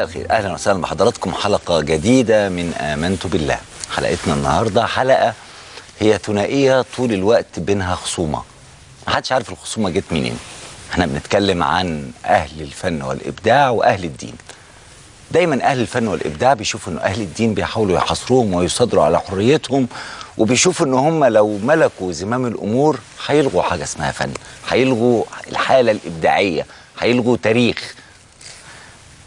مساء الخير. أهلا وسهلا بحضراتكم. حلقة جديدة من آمنت بالله. حلقتنا النهارده حلقة هي ثنائية طول الوقت بينها خصومة. محدش عارف الخصومة جت منين. إحنا بنتكلم عن أهل الفن والإبداع وأهل الدين. دايما أهل الفن والإبداع بيشوفوا إن أهل الدين بيحاولوا يحاصروهم ويصدروا على حريتهم وبيشوفوا إن هم لو ملكوا زمام الأمور هيلغوا حاجة اسمها فن هيلغوا الحالة الإبداعية هيلغوا تاريخ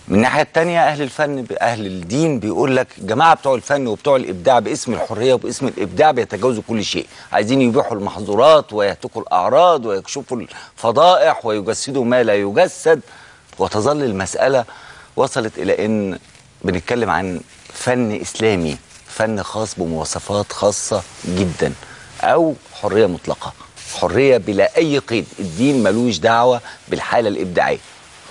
من الناحية الثانية أهل الفن أهل الدين بيقول لك جماعة بتوع الفن وبتوع الإبداع باسم الحرية وباسم الإبداع بيتجاوزوا كل شيء. عايزين يبيحوا المحظورات ويهتكوا الأعراض ويكشفوا الفضائح ويجسدوا ما لا يجسد. وتظل المسألة وصلت إلى إن بنتكلم عن فن إسلامي فن خاص بمواصفات خاصة جدا أو حرية مطلقة. حرية بلا أي قيد. الدين ملوش دعوة بالحالة الإبداعية.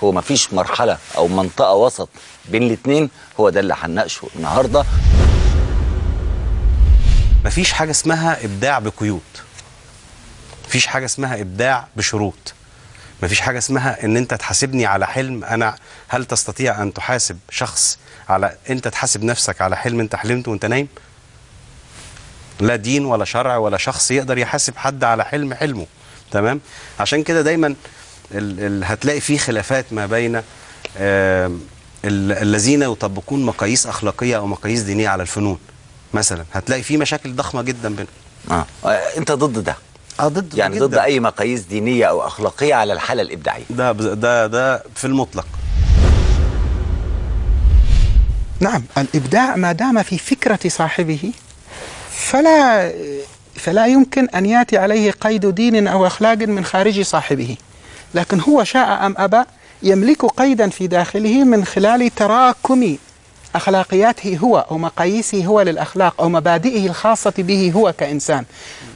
هو مفيش مرحلة أو منطقة وسط بين الاثنين هو ده اللي هنناقشه النهارده. مفيش حاجة اسمها إبداع بقيود. مفيش حاجة اسمها إبداع بشروط. مفيش حاجة اسمها إن أنت تحاسبني على حلم أنا. هل تستطيع أن تحاسب شخص على أنت تحاسب نفسك على حلم أنت حلمته وأنت نايم؟ لا دين ولا شرع ولا شخص يقدر يحاسب حد على حلم حلمه. تمام؟ عشان كده دايما هتلاقي في خلافات ما بين الذين يطبقون مقاييس أخلاقية أو مقاييس دينية على الفنون مثلا. هتلاقي في مشاكل ضخمة جدا بينهم آه. آه. أنت ضد ده؟ آه ضد يعني ضد أي مقاييس دينية أو أخلاقية على الحالة الإبداعية؟ ده ده ده في المطلق. نعم الإبداع ما دام في فكرة صاحبه فلا فلا يمكن أن يأتي عليه قيد دين أو أخلاق من خارج صاحبه. لكن هو شاء أم أبى يملك قيدا في داخله من خلال تراكم أخلاقياته هو أو مقاييسه هو للأخلاق أو مبادئه الخاصة به هو كإنسان.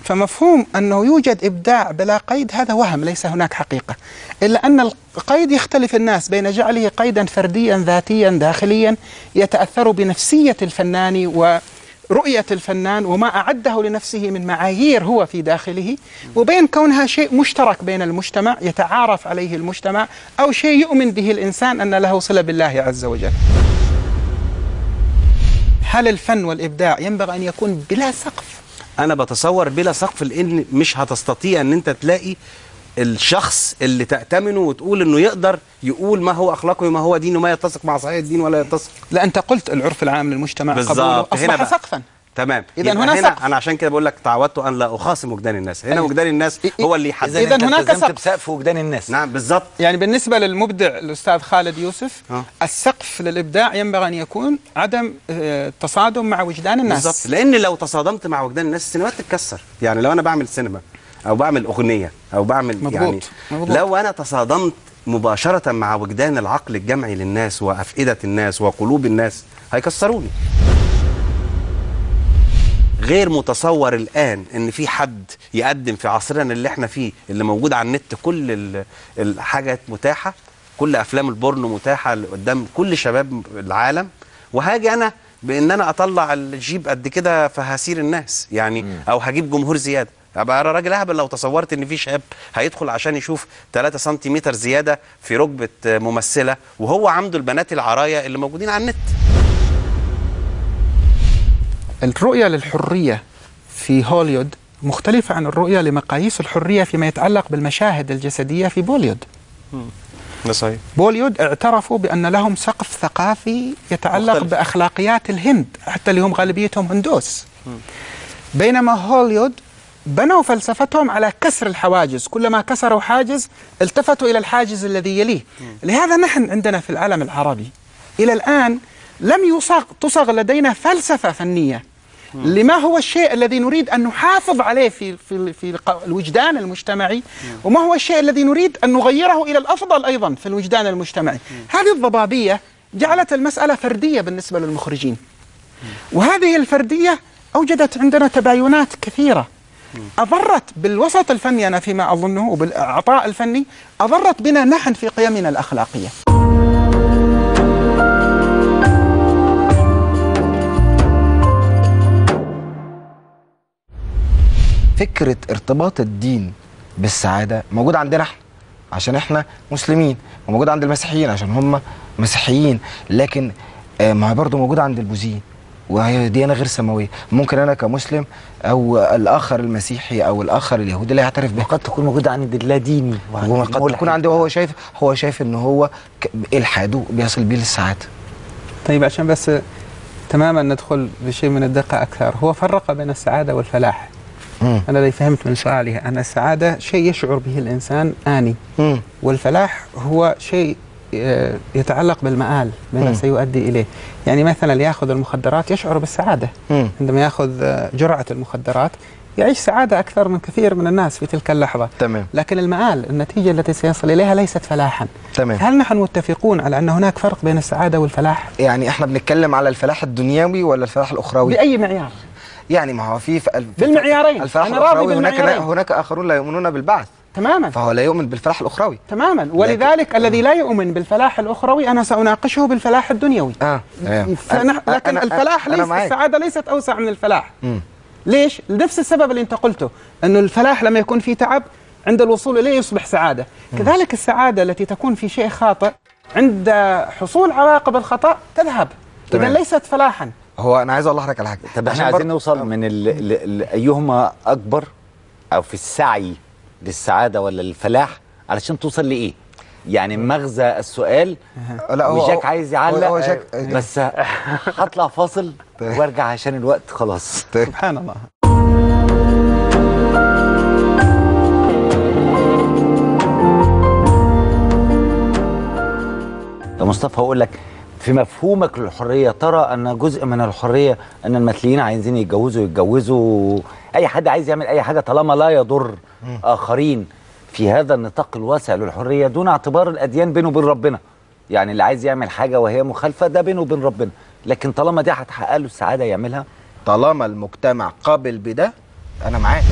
فمفهوم أنه يوجد إبداع بلا قيد هذا وهم ليس هناك حقيقة. إلا أن القيد يختلف الناس بين جعله قيدا فرديا ذاتيا داخليا يتأثر بنفسية الفنان و رؤية الفنان وما أعده لنفسه من معايير هو في داخله وبين كونها شيء مشترك بين المجتمع يتعارف عليه المجتمع أو شيء يؤمن به الإنسان أن له صلة بالله عز وجل. هل الفن والإبداع ينبغي أن يكون بلا سقف؟ أنا بتصور بلا سقف لأن مش هتستطيع أن أنت تلاقي الشخص اللي تأتمنه وتقول إنه يقدر يقول ما هو أخلاقه وما هو دينه ما يتسق مع صحيح الدين ولا يتسق. لا أنت قلت العرف العام للمجتمع قبوله أصبح بقى. سقفا. تمام. يبقى هنا هنا سقف. أنا عشان كده بقول لك تعودت أن لا أخاصم وجدان الناس. هنا أيوة. وجدان الناس هو اللي يحدد أنت هناك سقف. بسقف وجدان الناس. نعم بالظبط. يعني بالنسبة للمبدع الأستاذ خالد يوسف آه. السقف للإبداع ينبغي أن يكون عدم آه، تصادم مع وجدان الناس. بالظبط. لأن لو تصادمت مع وجدان الناس السينمات تتكسر. يعني لو أنا بعمل سينما أو بعمل أغنية أو بعمل مضبوط. يعني مضبوط. لو أنا تصادمت مباشرة مع وجدان العقل الجمعي للناس وأفئدة الناس وقلوب الناس هيكسروني غير متصور الآن إن في حد يقدم في عصرنا اللي إحنا فيه اللي موجود على النت كل ال- الحاجات متاحة كل أفلام البورنو متاحة قدام كل شباب العالم وهاجي أنا بإن أنا أطلع الجيب قد كده فهسير الناس يعني أو هجيب جمهور زيادة ابقى أنا راجل اهبل لو تصورت إن في شاب هيدخل عشان يشوف 3 سنتيمتر زيادة في ركبة ممثلة وهو عنده البنات العرايا اللي موجودين على النت. الرؤية للحرية في هوليود مختلفة عن الرؤية لمقاييس الحرية فيما يتعلق بالمشاهد الجسدية في بوليود. ده صحيح. بوليود اعترفوا بأن لهم سقف ثقافي يتعلق مختلف. بأخلاقيات الهند حتى اللي هم غالبيتهم هندوس. بينما هوليود بنوا فلسفتهم على كسر الحواجز. كلما كسروا حاجز التفتوا إلى الحاجز الذي يليه. لهذا نحن عندنا في العالم العربي إلى الآن لم يصغ تصغ لدينا فلسفة فنية. لما هو الشيء الذي نريد أن نحافظ عليه في في في الوجدان المجتمعي وما هو الشيء الذي نريد أن نغيره إلى الأفضل أيضا في الوجدان المجتمعي. هذه الضبابية جعلت المسألة فردية بالنسبة للمخرجين. وهذه الفردية أوجدت عندنا تباينات كثيرة. أضرت بالوسط الفني أنا فيما أظنه وبالعطاء الفني أضرت بنا نحن في قيمنا الأخلاقية. فكرة ارتباط الدين بالسعادة موجود عندنا إحنا عشان إحنا مسلمين وموجود عند المسيحيين عشان هم مسيحيين لكن آه، ما برضه موجود عند البوذيين. وهي ديانه غير سماوية ممكن أنا كمسلم أو الآخر المسيحي أو الآخر اليهودي لا يعترف بها قد تكون موجودة عند اللاديني وعند وقد. تكون عنده وهو شايف هو شايف إن هو الحاده بيصل بيه للسعاده طيب عشان بس تماما ندخل بشيء من الدقة أكثر هو فرق بين السعادة والفلاح مم. أنا اللي فهمت من سؤاله أن السعادة شيء يشعر به الإنسان آني مم. والفلاح هو شيء يتعلق بالمآل بما. سيؤدي إليه يعني مثلا يأخذ المخدرات يشعر بالسعادة. عندما يأخذ آه، جرعة المخدرات يعيش سعادة أكثر من كثير من الناس في تلك اللحظة تمام لكن المآل النتيجة التي سيصل إليها ليست فلاحا تمام هل نحن متفقون على أن هناك فرق بين السعادة والفلاح؟ يعني إحنا بنتكلم على الفلاح الدنيوي ولا الفلاح الأخروي بأي معيار؟ يعني ما هو في, بالمعيارين. الفلاح أنا راضي الاخروي هناك بالمعيارين. هناك آخرون لا يؤمنون بالبعث تماما. فهو لا يؤمن بالفلاح الأخروي. تماما. ولذلك الذي لا يؤمن بالفلاح الأخروي أنا سأناقشه بالفلاح الدنيا آه. تمام فنح... أنا- لكن أنا- الفلاح أنا ليس معاك. السعادة ليست أوسع من الفلاح. مم. ليش؟ لنفس السبب اللي أنت قلته أنه الفلاح لما يكون فيه تعب عند الوصول إليه يصبح سعادة. كذلك السعادة التي تكون في شيء خاطئ عند حصول عواقب الخطأ تذهب. تمام. ليست فلاحا. هو أنا عايز أقول لحضرتك على حاجة. طب إحنا عايزين نوصل من ال... ال... ال... أيهما أكبر أو في السعي للسعادة ولا للفلاح علشان توصل لإيه؟ يعني مغزى السؤال لا هو وجاك عايز يعلق. هو جاك بس هطلع فاصل وأرجع عشان الوقت خلاص. سبحان الله. يا مصطفى هقول لك في مفهومك للحرية ترى أن جزء من الحرية أن المثليين عايزين يتجوزوا يتجوزوا أي حد عايز يعمل أي حاجة طالما لا يضر. آخرين في هذا النطاق الواسع للحرية دون اعتبار الأديان بينه وبين ربنا. يعني اللي عايز يعمل حاجة وهي مخالفة ده بينه وبين ربنا. لكن طالما دي هتحقق له السعادة يعملها طالما المجتمع قابل بده أنا معاك.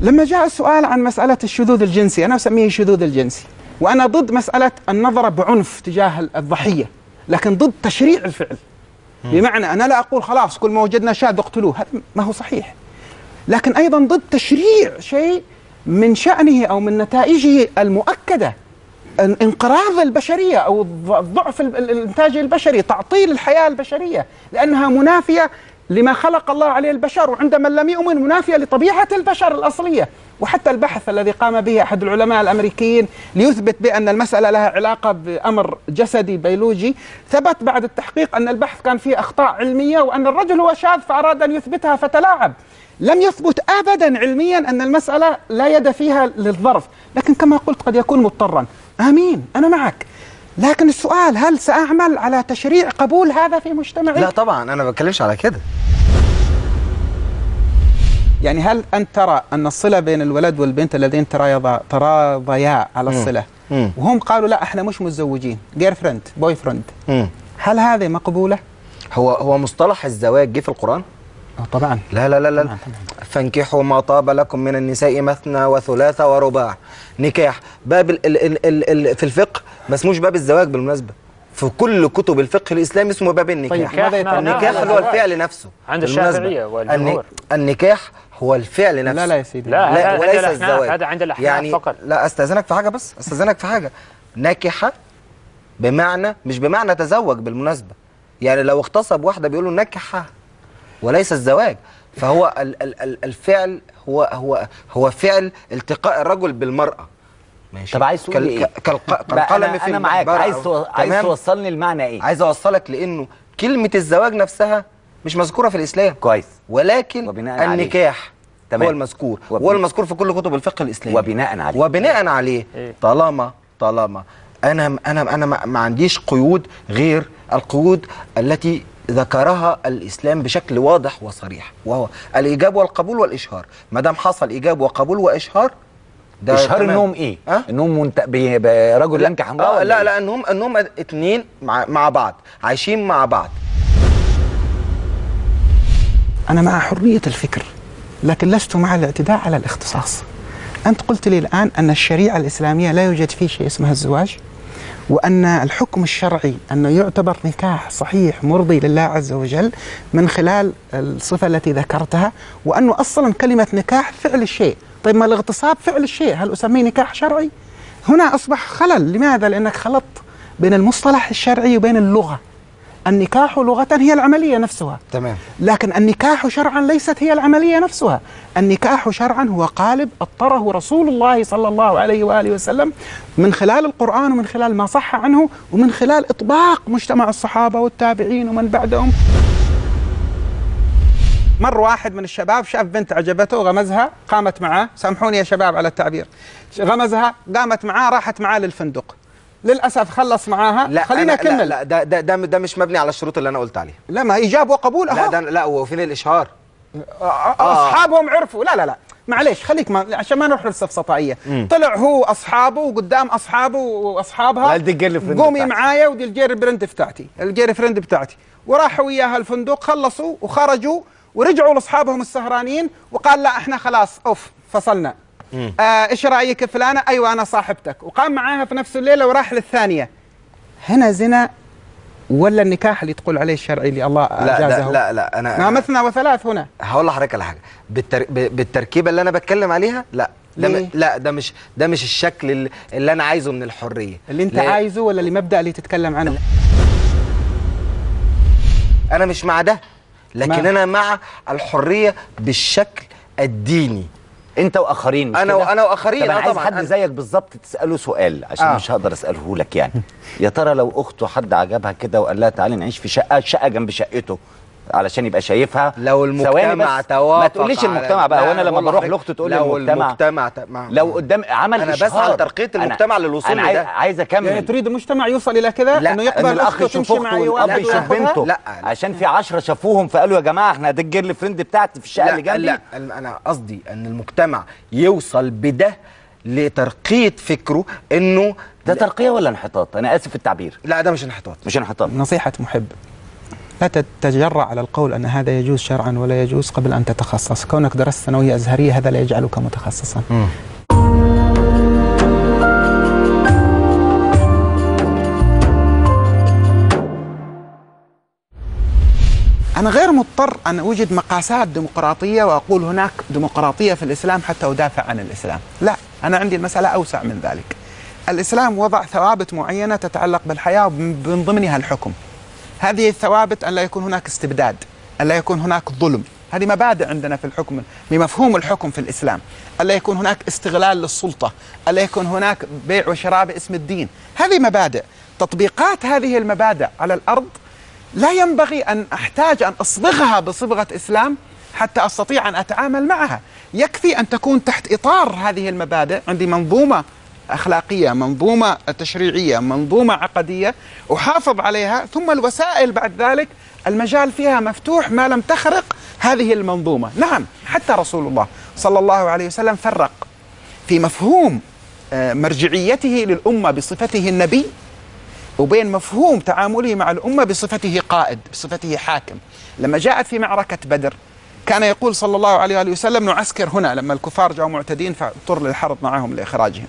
لما جاء السؤال عن مسألة الشذوذ الجنسي أنا أسميه الشذوذ الجنسي. وأنا ضد مسألة النظرة بعنف تجاه الضحية لكن ضد تشريع الفعل. بمعنى أنا لا أقول خلاص كل ما وجدنا شاذ اقتلوه. هذا ما هو صحيح. لكن أيضا ضد تشريع شيء من شأنه أو من نتائجه المؤكدة. إن- انقراض البشرية أو ضعف ال- ال- الإنتاج البشري تعطيل الحياة البشرية لأنها منافية لما خلق الله عليه البشر وعند من لم يؤمن منافية لطبيعة البشر الأصلية. وحتى البحث الذي قام به أحد العلماء الأمريكيين ليثبت بأن المسألة لها علاقة بأمر جسدي بيولوجي ثبت بعد التحقيق أن البحث كان فيه أخطاء علمية وأن الرجل هو شاذ فأراد أن يثبتها فتلاعب. لم يثبت ابدا علميا أن المسألة لا يد فيها للظرف، لكن كما قلت قد يكون مضطرا. آمين أنا معك. لكن السؤال هل سأعمل على تشريع قبول هذا في مجتمعي؟ لا طبعا أنا ما بتكلمش على كده يعني هل أنت ترى أن الصلة بين الولد والبنت الذين تراضى تراضيا على الصلة مم. وهم قالوا لا إحنا مش متزوجين، girlfriend، boyfriend،. هل هذه مقبولة؟ هو هو مصطلح الزواج جه في القرآن أه طبعا. لا لا لا لا. طبعاً، فانكحوا ما طاب لكم من النساء مثنى وثلاث ورباع. نكاح. باب ال ال ال ال ال في الفقه ما اسموش باب الزواج بالمناسبة. في كل كتب الفقه الإسلامي اسمه باب النكاح. طيب ماذا يتعلق؟ النكاح اللي هو الفعل نفسه. عند. الشافعية والجمهور. الن- النكاح هو الفعل نفسه. لا لا يا سيدي. لا، لا هذا وليس الزواج. هذا عند الأحناف يعني فقط. لا أستأذنك في حاجة بس؟ أستأذنك في حاجة. نكح بمعنى مش بمعنى تزوج بالمناسبة. يعني لو اغتصب واحدة بيقولوا نكح وليس الزواج فهو ال ال ال الفعل هو هو هو فعل التقاء الرجل بالمرأة ماشي طب عايز تقول إيه؟ كالقلم أنا, في أنا معاك عايز تو... عايز؟ توصلني المعنى إيه؟ عايز أوصلك لإنه كلمة الزواج نفسها مش مذكورة في الإسلام كويس ولكن وبناء عليه. النكاح تمام. هو المذكور وبن- هو المذكور في كل كتب الفقه الإسلامي وبناء عليه. وبناء عليه إيه. طالما طالما أنا أنا أنا ما ما عنديش قيود غير القيود التي ذكرها الإسلام بشكل واضح وصريح وهو الإيجاب والقبول والإشهار ما دام حصل إيجاب وقبول وإشهار ده إشهار تمام. انهم إيه؟ أه؟ انهم منت... ب... برجل ينكح امرأة آه ولا لا إيه؟ لا انهم انهم اتنين مع, مع بعض عايشين مع بعض أنا مع حرية الفكر لكن لست مع الاعتداء على الاختصاص أنت قلت لي الآن أن الشريعة الإسلامية لا يوجد فيه شيء اسمه الزواج وأن الحكم الشرعي أنه يعتبر نكاح صحيح مرضي لله عز وجل من خلال الصفة التي ذكرتها وأنه أصلا كلمة نكاح فعل الشيء طيب ما الاغتصاب فعل الشيء هل أسميه نكاح شرعي؟ هنا أصبح خلل. لماذا؟ لأنك خلطت بين المصطلح الشرعي وبين اللغة. النكاح لغة هي العملية نفسها. تمام. لكن النكاح شرعا ليست هي العملية نفسها، النكاح شرعا هو قالب أطره رسول الله صلى الله عليه وآله وسلم من خلال القرآن ومن خلال ما صح عنه ومن خلال إطباق مجتمع الصحابة والتابعين ومن بعدهم. مر واحد من الشباب شاف بنت عجبته غمزها قامت معاه. سامحوني يا شباب على التعبير. غمزها قامت معاه راحت معاه للفندق. للأسف خلص معاها. لا خلينا أنا- لا, لا ده ده ده, مش مبني على الشروط اللي أنا قلت عليها. لا ما ايجاب وقبول لا أهو. ده لا وفين الاشهار أصحابهم عرفوا. لا لا لا. معليش خليك ما عشان ما نروح للسفسطائيه طلع هو اصحابه وقدام أصحابه وأصحابها. قومي. معايا ودي ال girlfriend بتاعتي. ال girlfriend بتاعتي. وراحوا وياها الفندق خلصوا وخرجوا ورجعوا لأصحابهم السهرانين وقال لا إحنا خلاص off فصلنا. آه إيش رأيك فلانة؟ أيوه أنا صاحبتك. وقام معاها في نفس الليلة وراح للثانية. هنا زنا ولا النكاح اللي تقول عليه الشرعي اللي الله لا أجازه؟ ده لا لا أنا ما مثنى وثلاث هنا. هقول لحضرتك على حاجة. بالتر... بالتركيبة اللي أنا بتكلم عليها لا. ده؟ م... لا ده مش ده مش الشكل اللي, اللي أنا عايزه من الحرية. اللي أنت لا، عايزه ولا اللي مبدأ اللي تتكلم عنه؟ أنا مش مع ده لكن ما- أنا مع الحرية بالشكل الديني. انت واخرين كده؟ وأنا وآخرين، طب أنا آه عايز طبعاً. حد زيك بالظبط تسأله سؤال عشان آه. مش هقدر أسأله لك يعني يا ترى لو أخته حد عجبها كده وقال لها تعالي نعيش في شقة شقة جنب شقته علشان يبقى شايفها. لو المجتمع توافق ما تقوليش المجتمع بقى. لا، وأنا لما بروح لأخته تقول لي لو المجتمع المجتمع لو قدام عمل أنا إشهار. بسعى لترقية أنا- المجتمع للوصول أنا عايز, لده. عايز أكمل. يعني تريد المجتمع يوصل إلى كذا لا، إنه إن يقبل الأخ اخته يشوف أخته والاب يشوف؟ بنته. لا. عشان في عشرة شافوهم فقالوا يا جماعة إحنا ده ال girlfriend بتاعتي في الشقه اللي لا, جنبي. لا أنا قصدي إن المجتمع يوصل بده لترقية فكره إنه ده ترقية ولا انحطاط؟ أنا آسف في التعبير. لا ده مش انحطاط. مش انحطاط. نصيحة محب. لا تتجرأ على القول أن هذا يجوز شرعا ولا يجوز قبل أن تتخصص. كونك درست ثانوية أزهرية هذا لا يجعلك متخصصا. أنا غير مضطر أن أوجد مقاسات ديمقراطية وأقول هناك ديمقراطية في الإسلام حتى أدافع عن الإسلام. لا أنا عندي المسألة أوسع من ذلك. الإسلام وضع ثوابت معينة تتعلق بالحياة ومن ضمنها الحكم. هذه الثوابت أن لا يكون هناك استبداد أن لا يكون هناك ظلم. هذه مبادئ عندنا في الحكم بمفهوم الحكم في الإسلام. ألا يكون هناك استغلال للسلطة ألا يكون هناك بيع وشراء باسم الدين. هذه مبادئ. تطبيقات هذه المبادئ على الأرض لا ينبغي أن أحتاج أن أصبغها بصبغة إسلام حتى أستطيع أن أتعامل معها. يكفي أن تكون تحت إطار هذه المبادئ. عندي منظومة أخلاقية منظومة تشريعية منظومة عقدية أحافظ عليها ثم الوسائل بعد ذلك المجال فيها مفتوح ما لم تخرق هذه المنظومة. نعم حتى رسول الله صلى الله عليه وسلم فرق في مفهوم آه، مرجعيته للأمة بصفته النبي وبين مفهوم تعامله مع الأمة بصفته قائد بصفته حاكم. لما جاءت في معركة بدر كان يقول صلى الله عليه وسلم نعسكر هنا. لما الكفار جاءوا معتدين فاضطر للحرب معهم لإخراجهم.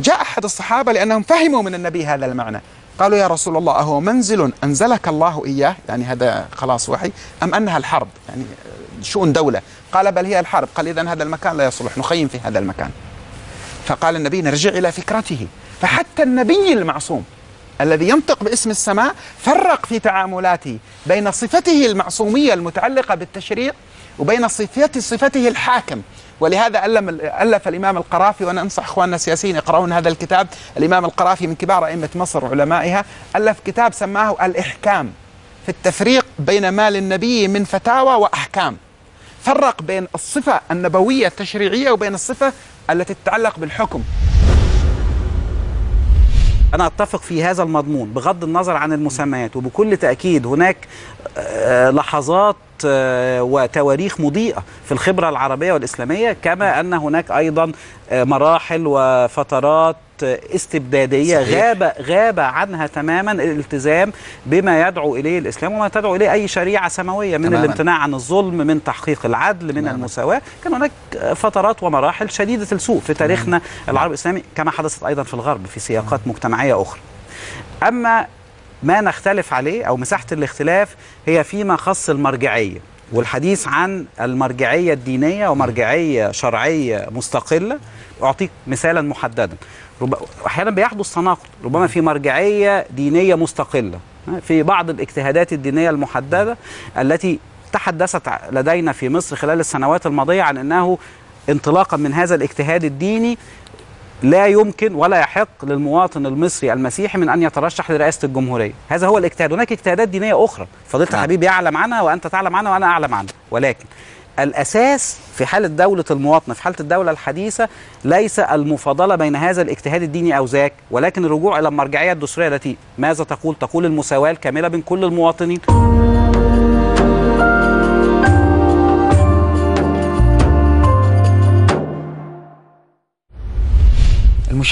جاء أحد الصحابة لأنهم فهموا من النبي هذا المعنى. قالوا يا رسول الله أهو منزل أنزلك الله إياه؟ يعني هذا خلاص وحي. أم أنها الحرب؟ يعني شؤون دولة. قال بل هي الحرب. قال إذا هذا المكان لا يصلح. نخيم في هذا المكان. فقال النبي نرجع إلى فكرته. فحتى النبي المعصوم الذي ينطق باسم السماء فرق في تعاملاته بين صفته المعصومية المتعلقة بالتشريع وبين صفته صفته الحاكم. ولهذا ألف الإمام القرافي وأنا أنصح إخواننا السياسيين يقرؤون هذا الكتاب. الإمام القرافي من كبار أئمة مصر وعلمائها ألف كتاب سماه الإحكام في التفريق بين ما للنبي من فتاوى وأحكام. فرق بين الصفة النبوية التشريعية وبين الصفة التي تتعلق بالحكم. أنا أتفق في هذا المضمون بغض النظر عن المسميات وبكل تأكيد هناك آه، لحظات وتواريخ مضيئة في الخبرة العربية والإسلامية كما أن هناك أيضا آه، مراحل وفترات آه، استبدادية صحيح. غاب غاب عنها تماما الالتزام بما يدعو إليه الإسلام وما تدعو إليه أي شريعة سماوية من تماماً. الامتناع عن الظلم من تحقيق العدل من تماماً. المساواة كان هناك فترات ومراحل شديدة السوء في تاريخنا العربي الإسلامي كما حدثت أيضا في الغرب في سياقات مجتمعية أخرى أما ما نختلف عليه أو مساحة الاختلاف هي فيما خص المرجعية والحديث عن المرجعية الدينية ومرجعية شرعية مستقلة. أعطيك مثالا محددا. أحيانا بيحدث تناقض. ربما في مرجعية دينية مستقلة. في بعض الاجتهادات الدينية المحددة التي تحدثت لدينا في مصر خلال السنوات الماضية عن أنه انطلاقا من هذا الاجتهاد الديني لا يمكن ولا يحق للمواطن المصري المسيحي من أن يترشح لرئاسة الجمهورية، هذا هو الاجتهاد، هناك اجتهادات دينية أخرى، فضيله نعم. الحبيب يعلم عنها وأنت تعلم عنها وأنا أعلم عنها، ولكن الأساس في حالة دولة المواطنة في حالة الدولة الحديثة ليس المفاضلة بين هذا الاجتهاد الديني أو ذاك، ولكن الرجوع إلى المرجعية الدستورية التي ماذا تقول؟ تقول المساواة الكاملة بين كل المواطنين.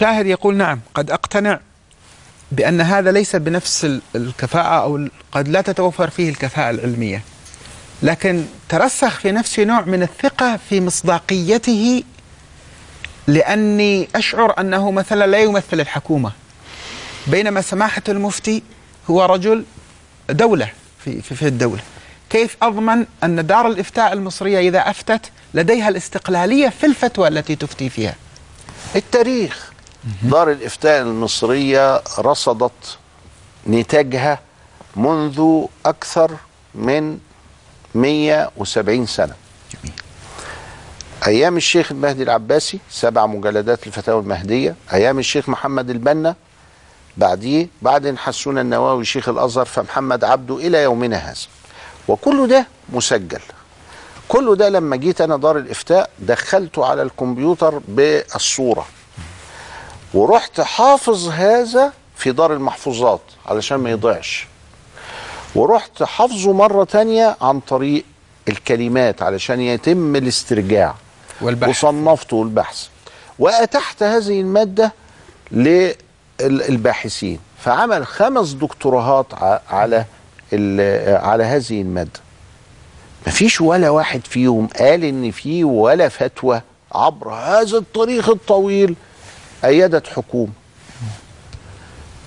المشاهد يقول نعم قد أقتنع بأن هذا ليس بنفس ال- الكفاءة أو قد لا تتوفر فيه الكفاءة العلمية. لكن ترسخ في نفسي نوع من الثقة في مصداقيته لأني أشعر أنه مثلا لا يمثل الحكومة. بينما سماحة المفتي هو رجل دولة في, في, في الدولة. كيف أضمن أن دار الإفتاء المصرية إذا أفتت لديها الاستقلالية في الفتوى التي تفتي فيها؟ التاريخ. دار الإفتاء المصرية رصدت نتاجها منذ أكثر من 170 سنة. أيام الشيخ المهدي العباسي سبع مجلدات الفتاوى المهدية. أيام الشيخ محمد البنا بعديه بعدين حسون النواوي شيخ الأزهر فمحمد عبده إلى يومنا هذا. وكل ده مسجل. كل ده لما جيت أنا دار الإفتاء دخلته على الكمبيوتر بالصورة. ورحت حافظ هذا في دار المحفوظات علشان ما يضيعش. ورحت حافظه مرة تانية عن طريق الكلمات علشان يتم الاسترجاع. والبحث. وصنفته والبحث وأتحت هذه المادة للباحثين. فعمل خمس دكتوراهات على على هذه المادة. مفيش ولا واحد فيهم قال إن في ولا فتوى عبر هذا التاريخ الطويل أيدت حكومه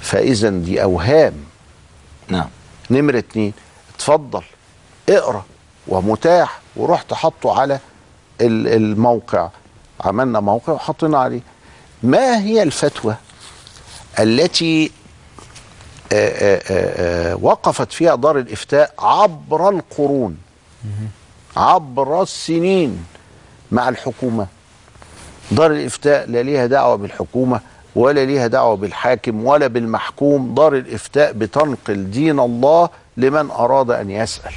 فاذا دي أوهام. نعم. نمرة اتنين اتفضل اقرأ ومتاح ورحت حطه على ال- الموقع. عملنا موقع وحطينا عليه. ما هي الفتوى التي آآ آآ آآ وقفت فيها دار الإفتاء عبر القرون عبر السنين مع الحكومة؟ دار الإفتاء لا ليها دعوة بالحكومة ولا ليها دعوة بالحاكم ولا بالمحكوم. دار الإفتاء بتنقل دين الله لمن أراد أن يسأل.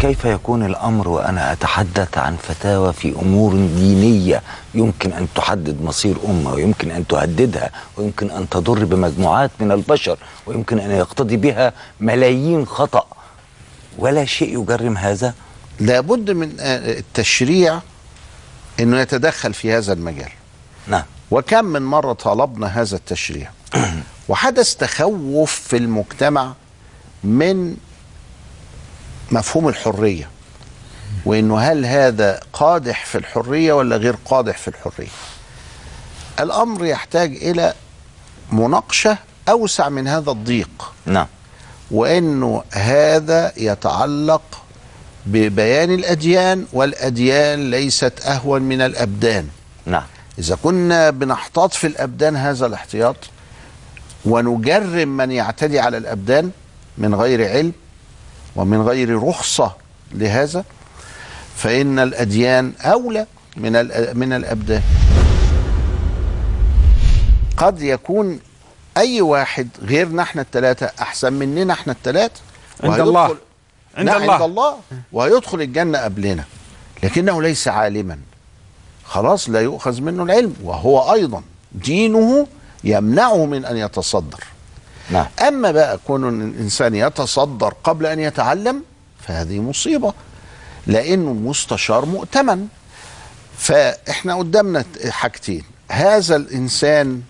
كيف يكون الأمر وأنا أتحدث عن فتاوى في أمور دينية؟ يمكن أن تحدد مصير أمة ويمكن أن تهددها ويمكن أن تضر بمجموعات من البشر ويمكن أن يقتضي بها ملايين خطأ. ولا شيء يجرم هذا؟ لابد من التشريع أنه يتدخل في هذا المجال. نعم. وكم من مرة طالبنا هذا التشريع. وحدث تخوف في المجتمع من مفهوم الحرية. وإنه هل هذا قادح في الحرية ولا غير قادح في الحرية؟ الأمر يحتاج إلى مناقشة أوسع من هذا الضيق. نعم. وإنه هذا يتعلق ببيان الأديان والأديان ليست أهون من الأبدان. نعم. إذا كنا بنحتاط في الأبدان هذا الاحتياط ونجرم من يعتدي على الأبدان من غير علم ومن غير رخصة لهذا فإن الأديان أولى من من الأبدان. قد يكون أي واحد غيرنا إحنا الثلاثة أحسن مننا إحنا الثلاثة عند الله. عند لا، الله. عند الله. وهيدخل الجنة قبلنا. لكنه ليس عالما. خلاص لا يؤخذ منه العلم. وهو أيضا دينه يمنعه من أن يتصدر. نعم. أما بقى كون إن الإنسان يتصدر قبل أن يتعلم فهذه مصيبة. لأنه المستشار مؤتمن. فإحنا قدامنا حاجتين. هذا الإنسان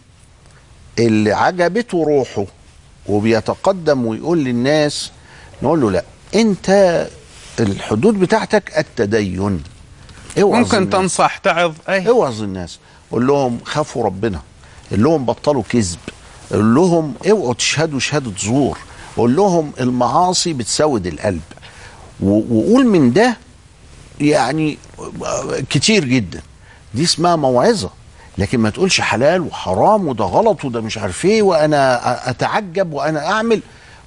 اللي عجبته روحه وبيتقدم ويقول للناس نقول له لا. انت الحدود بتاعتك التدين. اوعظ ممكن الناس. تنصح تعظ أي. اوعظ الناس. قول لهم خافوا ربنا. قول لهم بطلوا كذب. قول لهم اوعوا تشهدوا شهادة زور. قول لهم المعاصي بتسود القلب. وقول من ده يعني كتير جدا. دي اسمها موعظة. لكن ما تقولش حلال وحرام وده غلط وده مش عارف إيه وأنا أتعجب وأنا أعمل.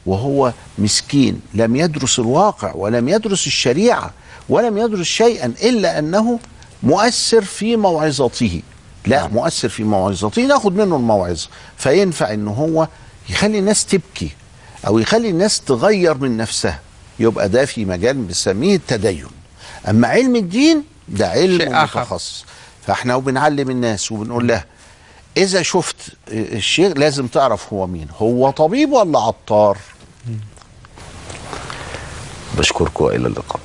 وهو مسكين لم يدرس الواقع ولم يدرس الشريعة ولم يدرس شيئا إلا أنه مؤثر في موعظته. لا مؤثر في موعظته ناخد منه الموعظة. فينفع إن هو يخلي الناس تبكي أو يخلي الناس تغير من نفسها يبقى ده في مجال بنسميه التدين. أما علم الدين ده علم. متخصص. فإحنا وبنعلم الناس وبنقول لها إذا شفت الشيء لازم تعرف هو مين هو طبيب ولا عطار؟ بشكركم وإلى اللقاء.